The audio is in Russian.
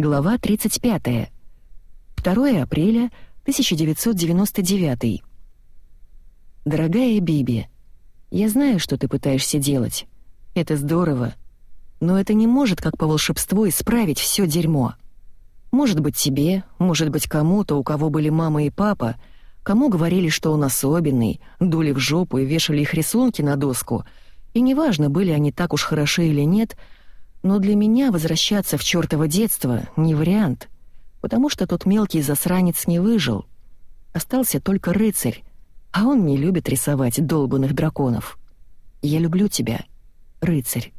Глава 35. 2 апреля 1999. Дорогая Биби, я знаю, что ты пытаешься делать. Это здорово. Но это не может, как по волшебству, исправить все дерьмо. Может быть, тебе, может быть, кому-то, у кого были мама и папа, кому говорили, что он особенный, дули в жопу и вешали их рисунки на доску. И неважно, были они так уж хороши или нет, но для меня возвращаться в чёртово детство не вариант, потому что тот мелкий засранец не выжил. Остался только рыцарь, а он не любит рисовать долбанных драконов. Я люблю тебя, рыцарь.